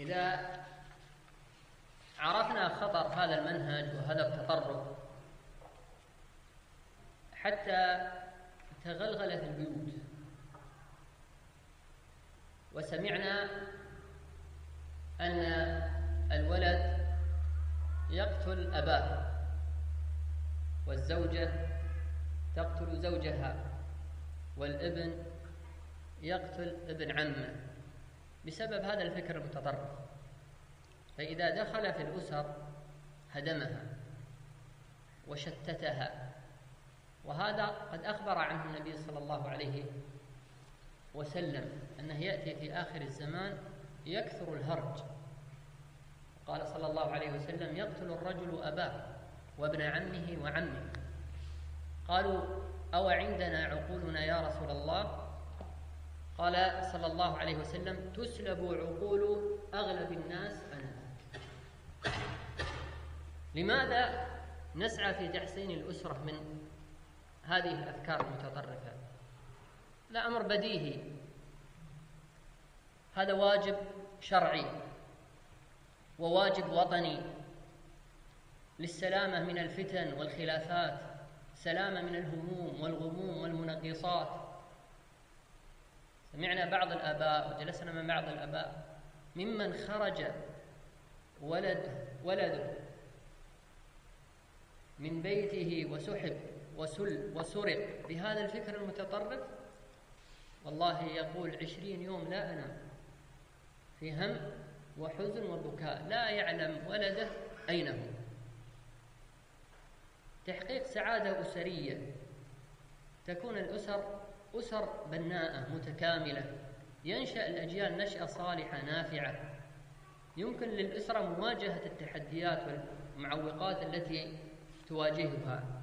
إذا عرفنا خطر هذا المنهج وهذا التطرف حتى تغلغلت البيوت. وسمعنا أن الولد يقتل أباه والزوجة تقتل زوجها والابن يقتل ابن عمه. بسبب هذا الفكر المتطرف. فإذا دخل في الأسر هدمها وشتتها. وهذا قد أخبر عنه النبي صلى الله عليه وسلم أنه يأتي في آخر الزمان يكثر الهرج. قال صلى الله عليه وسلم يقتل الرجل أباه وابن عمه وعمه. قالوا أو عندنا عقولنا يا رسول الله قال صلى الله عليه وسلم تسلب عقول أغلب الناس أنذاك لماذا نسعى في تحسين الأسرة من هذه الأفكار المتطرفة؟ لا أمر بديهي. هذا واجب شرعي وواجب وطني. للسلامة من الفتن والخلافات سلامة من الهموم والغموم والمنقصات. سمعنا بعض الآباء وجلسنا مع بعض الآباء. ممن خرج ولد ولده من بيته وسحب وسل وسرق. بهذا الفكر المتطرف والله يقول عشرين يوم لا أنام. في هم وحزن وبكاء. لا يعلم ولده أين هو. تحقيق سعادة أسرية. تكون الأسر أسر بناءة متكاملة. ينشأ الأجيال نشأة صالحة نافعة. يمكن للأسرة مواجهة التحديات والمعوقات التي تواجهها.